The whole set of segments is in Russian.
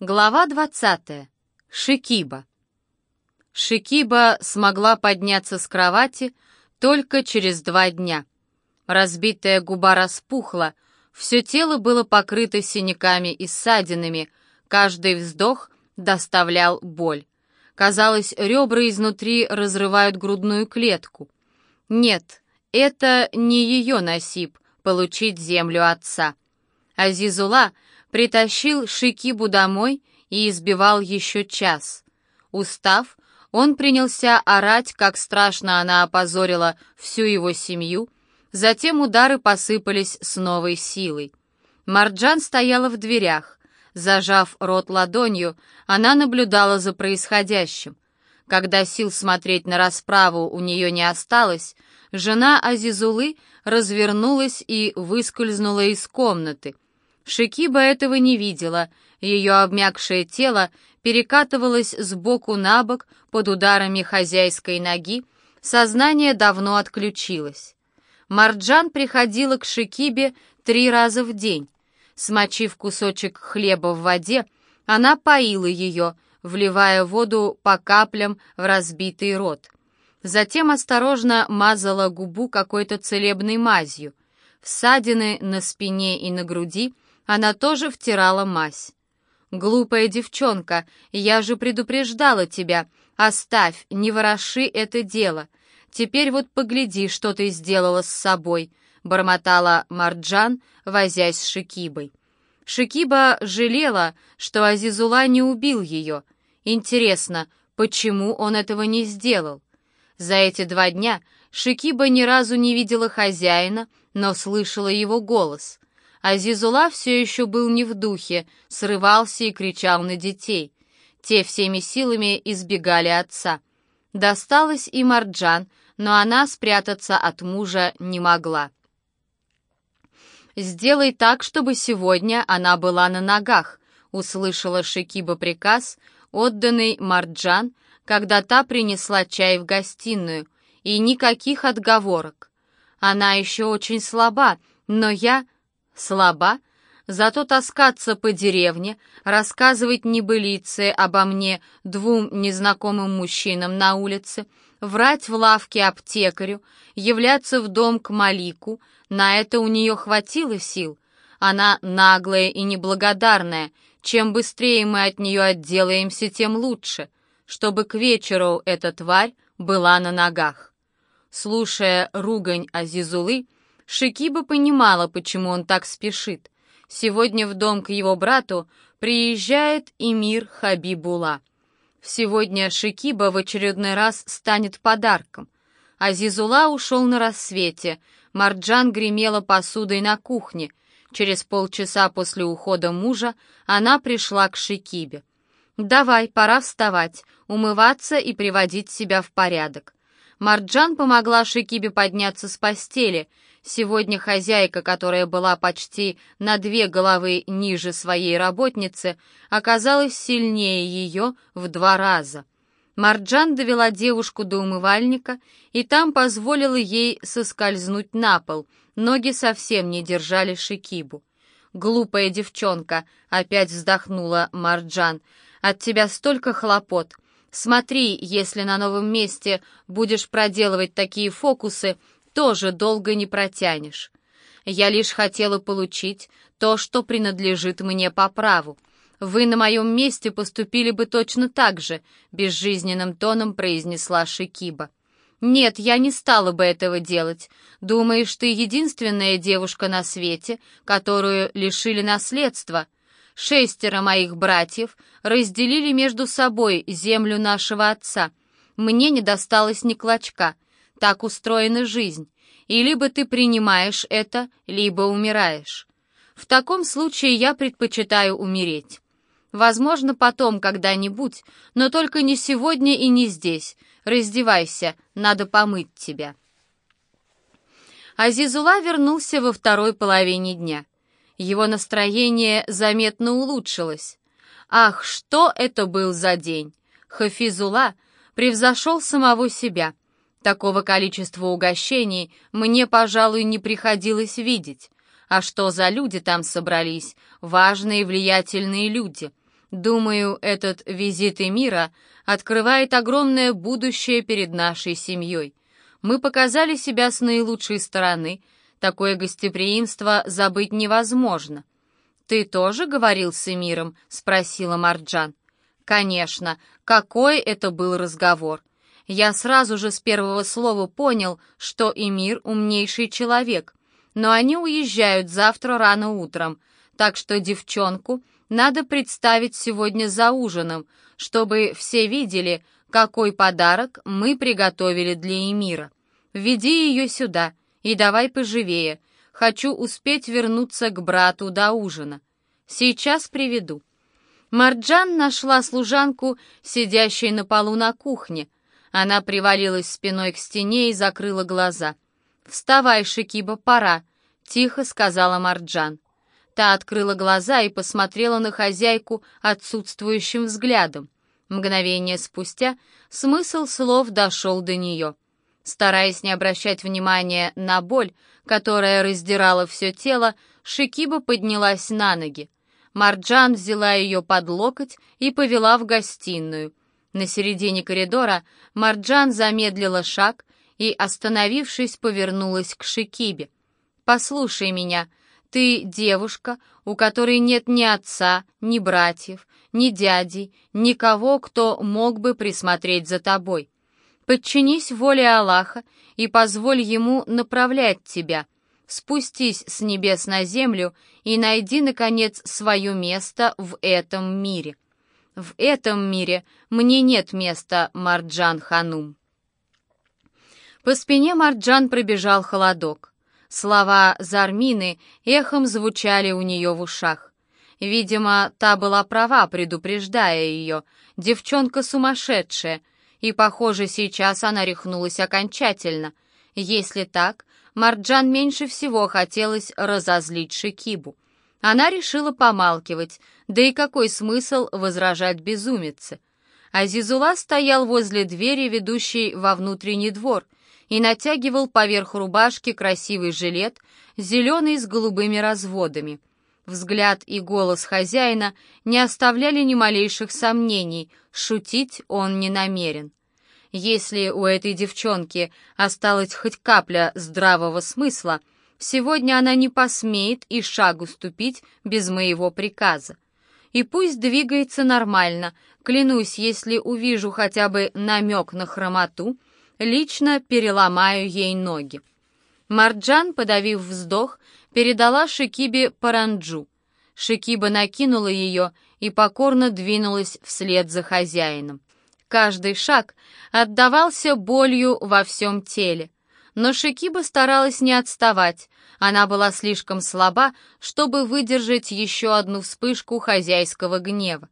Глава 20. Шикиба. Шикиба смогла подняться с кровати только через два дня. Разбитая губа распухла, все тело было покрыто синяками и ссадинами, каждый вздох доставлял боль. Казалось, ребра изнутри разрывают грудную клетку. Нет, это не ее насип — получить землю отца. Азизула — притащил Шикибу домой и избивал еще час. Устав, он принялся орать, как страшно она опозорила всю его семью, затем удары посыпались с новой силой. Марджан стояла в дверях. Зажав рот ладонью, она наблюдала за происходящим. Когда сил смотреть на расправу у нее не осталось, жена Азизулы развернулась и выскользнула из комнаты — Шикиба этого не видела, ее обмякшее тело перекатывалось с боку на бок под ударами хозяйской ноги, сознание давно отключилось. Марджан приходила к Шикибе три раза в день. Смочив кусочек хлеба в воде, она поила ее, вливая воду по каплям в разбитый рот. Затем осторожно мазала губу какой-то целебной мазью. Всадины на спине и на груди — она тоже втирала мазь. «Глупая девчонка, я же предупреждала тебя. Оставь, не вороши это дело. Теперь вот погляди, что ты сделала с собой», — бормотала Марджан, возясь с Шикибой. Шикиба жалела, что Азизула не убил ее. Интересно, почему он этого не сделал? За эти два дня Шикиба ни разу не видела хозяина, но слышала его голос. Азизула все еще был не в духе, срывался и кричал на детей. Те всеми силами избегали отца. Досталось и Марджан, но она спрятаться от мужа не могла. «Сделай так, чтобы сегодня она была на ногах», — услышала Шикиба приказ, отданный Марджан, когда та принесла чай в гостиную, и никаких отговорок. Она еще очень слаба, но я слаба, зато таскаться по деревне, рассказывать небылицы обо мне двум незнакомым мужчинам на улице, врать в лавке аптекарю, являться в дом к Малику, на это у нее хватило сил. Она наглая и неблагодарная, чем быстрее мы от нее отделаемся, тем лучше, чтобы к вечеру эта тварь была на ногах. Слушая ругань Азизулы, Шикиба понимала, почему он так спешит. Сегодня в дом к его брату приезжает Эмир Хабибула. Сегодня Шикиба в очередной раз станет подарком. Азизула ушел на рассвете, Марджан гремела посудой на кухне. Через полчаса после ухода мужа она пришла к Шикибе. «Давай, пора вставать, умываться и приводить себя в порядок». Марджан помогла Шикибе подняться с постели — Сегодня хозяйка, которая была почти на две головы ниже своей работницы, оказалась сильнее ее в два раза. Марджан довела девушку до умывальника и там позволила ей соскользнуть на пол. Ноги совсем не держали Шикибу. «Глупая девчонка», — опять вздохнула Марджан, — «от тебя столько хлопот. Смотри, если на новом месте будешь проделывать такие фокусы, тоже долго не протянешь. Я лишь хотела получить то, что принадлежит мне по праву. Вы на моем месте поступили бы точно так же», — безжизненным тоном произнесла Шикиба. «Нет, я не стала бы этого делать. Думаешь, ты единственная девушка на свете, которую лишили наследства? Шестеро моих братьев разделили между собой землю нашего отца. Мне не досталось ни клочка. Так устроена жизнь. И либо ты принимаешь это, либо умираешь. В таком случае я предпочитаю умереть. Возможно, потом когда-нибудь, но только не сегодня и не здесь. Раздевайся, надо помыть тебя. Азизула вернулся во второй половине дня. Его настроение заметно улучшилось. Ах, что это был за день! Хафизула превзошел самого себя — Такого количества угощений мне, пожалуй, не приходилось видеть. А что за люди там собрались? Важные влиятельные люди. Думаю, этот визит Эмира открывает огромное будущее перед нашей семьей. Мы показали себя с наилучшей стороны. Такое гостеприимство забыть невозможно. «Ты тоже говорил с Эмиром?» — спросила Марджан. «Конечно. Какой это был разговор. Я сразу же с первого слова понял, что Эмир умнейший человек. Но они уезжают завтра рано утром, так что девчонку надо представить сегодня за ужином, чтобы все видели, какой подарок мы приготовили для Эмира. Веди ее сюда и давай поживее. Хочу успеть вернуться к брату до ужина. Сейчас приведу». Марджан нашла служанку, сидящей на полу на кухне. Она привалилась спиной к стене и закрыла глаза. «Вставай, Шикиба, пора», — тихо сказала Марджан. Та открыла глаза и посмотрела на хозяйку отсутствующим взглядом. Мгновение спустя смысл слов дошел до нее. Стараясь не обращать внимания на боль, которая раздирала все тело, Шикиба поднялась на ноги. Марджан взяла ее под локоть и повела в гостиную. На середине коридора Марджан замедлила шаг и, остановившись, повернулась к Шикибе. «Послушай меня, ты девушка, у которой нет ни отца, ни братьев, ни дядей, никого, кто мог бы присмотреть за тобой. Подчинись воле Аллаха и позволь ему направлять тебя» спустись с небес на землю и найди, наконец, свое место в этом мире. В этом мире мне нет места, Марджан Ханум. По спине Марджан пробежал холодок. Слова Зармины эхом звучали у нее в ушах. Видимо, та была права, предупреждая ее. Девчонка сумасшедшая, и, похоже, сейчас она рехнулась окончательно. Если так, Марджан меньше всего хотелось разозлить Шикибу. Она решила помалкивать, да и какой смысл возражать безумице? Азизула стоял возле двери, ведущей во внутренний двор, и натягивал поверх рубашки красивый жилет, зеленый с голубыми разводами. Взгляд и голос хозяина не оставляли ни малейших сомнений, шутить он не намерен. Если у этой девчонки осталась хоть капля здравого смысла, сегодня она не посмеет и шагу ступить без моего приказа. И пусть двигается нормально, клянусь, если увижу хотя бы намек на хромоту, лично переломаю ей ноги. Марджан, подавив вздох, передала Шикибе паранджу. Шикиба накинула ее и покорно двинулась вслед за хозяином. Каждый шаг отдавался болью во всем теле. Но Шикиба старалась не отставать. Она была слишком слаба, чтобы выдержать еще одну вспышку хозяйского гнева.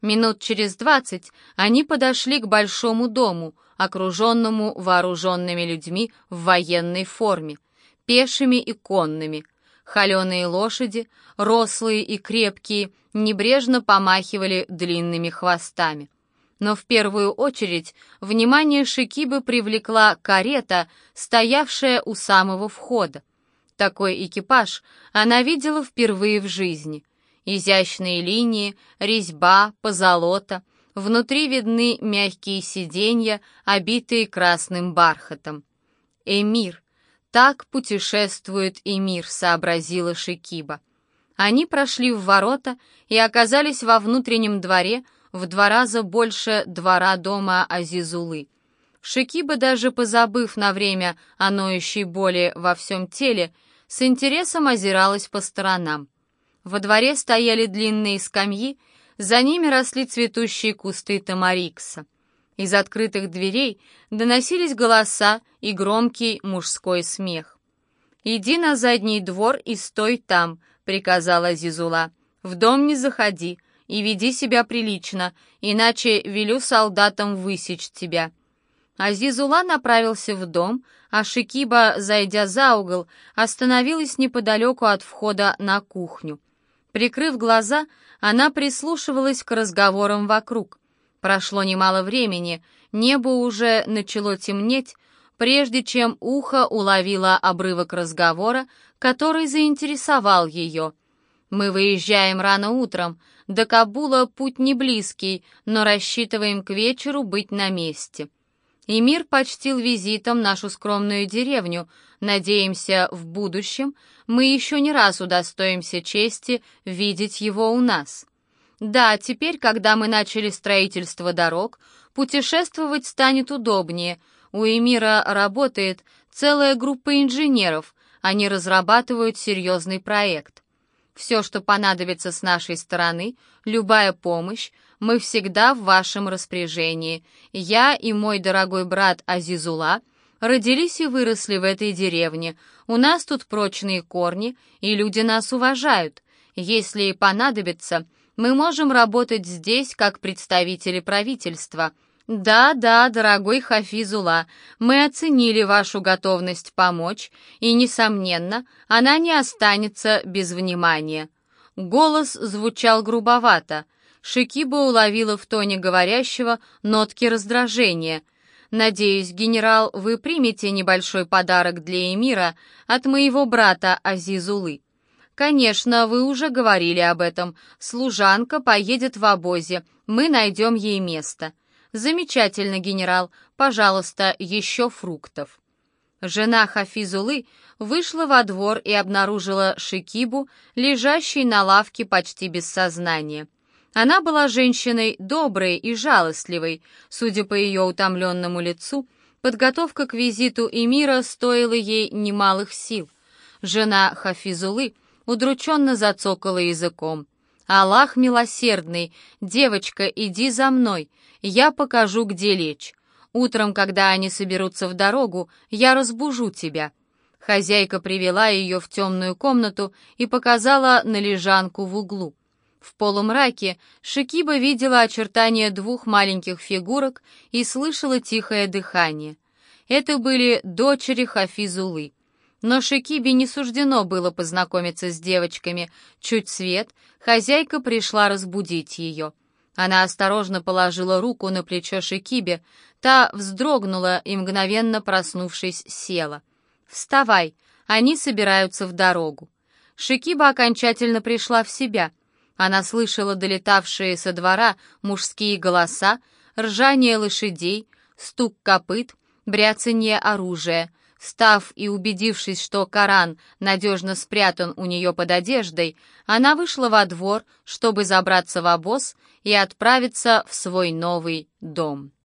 Минут через двадцать они подошли к большому дому, окруженному вооруженными людьми в военной форме, пешими и конными. Холеные лошади, рослые и крепкие, небрежно помахивали длинными хвостами но в первую очередь внимание Шикибы привлекла карета, стоявшая у самого входа. Такой экипаж она видела впервые в жизни. Изящные линии, резьба, позолота, внутри видны мягкие сиденья, обитые красным бархатом. «Эмир», так путешествует Эмир, сообразила Шикиба. Они прошли в ворота и оказались во внутреннем дворе, в два раза больше двора дома Азизулы. Шикиба, даже позабыв на время о ноющей боли во всем теле, с интересом озиралась по сторонам. Во дворе стояли длинные скамьи, за ними росли цветущие кусты тамарикса. Из открытых дверей доносились голоса и громкий мужской смех. «Иди на задний двор и стой там», — приказала Зизула. «В дом не заходи, и веди себя прилично, иначе велю солдатам высечь тебя». Азизула направился в дом, а Шикиба, зайдя за угол, остановилась неподалеку от входа на кухню. Прикрыв глаза, она прислушивалась к разговорам вокруг. Прошло немало времени, небо уже начало темнеть, прежде чем ухо уловило обрывок разговора, который заинтересовал ее. Мы выезжаем рано утром. До Кабула путь не близкий, но рассчитываем к вечеру быть на месте. Эмир почтил визитом нашу скромную деревню. Надеемся, в будущем мы еще не раз удостоимся чести видеть его у нас. Да, теперь, когда мы начали строительство дорог, путешествовать станет удобнее. У Эмира работает целая группа инженеров, они разрабатывают серьезный проект. Все, что понадобится с нашей стороны, любая помощь, мы всегда в вашем распоряжении. Я и мой дорогой брат Азизула родились и выросли в этой деревне. У нас тут прочные корни, и люди нас уважают. Если и понадобится, мы можем работать здесь как представители правительства. «Да, да, дорогой Хафизула, мы оценили вашу готовность помочь, и, несомненно, она не останется без внимания». Голос звучал грубовато. Шикиба уловила в тоне говорящего нотки раздражения. «Надеюсь, генерал, вы примете небольшой подарок для Эмира от моего брата Азизулы». «Конечно, вы уже говорили об этом. Служанка поедет в обозе, мы найдем ей место». «Замечательно, генерал. Пожалуйста, еще фруктов». Жена Хафизулы вышла во двор и обнаружила Шикибу, лежащей на лавке почти без сознания. Она была женщиной доброй и жалостливой. Судя по ее утомленному лицу, подготовка к визиту Эмира стоила ей немалых сил. Жена Хафизулы удрученно зацокала языком. «Аллах милосердный, девочка, иди за мной, я покажу, где лечь. Утром, когда они соберутся в дорогу, я разбужу тебя». Хозяйка привела ее в темную комнату и показала на лежанку в углу. В полумраке Шикиба видела очертания двух маленьких фигурок и слышала тихое дыхание. Это были дочери Хафизулы. Но Шикибе не суждено было познакомиться с девочками. Чуть свет, хозяйка пришла разбудить ее. Она осторожно положила руку на плечо Шикибе, та вздрогнула и, мгновенно проснувшись, села. «Вставай, они собираются в дорогу». Шикиба окончательно пришла в себя. Она слышала долетавшие со двора мужские голоса, ржание лошадей, стук копыт, бряцанье оружия — Став и убедившись, что Коран надежно спрятан у нее под одеждой, она вышла во двор, чтобы забраться в обоз и отправиться в свой новый дом.